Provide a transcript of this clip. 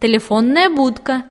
телефонная будка.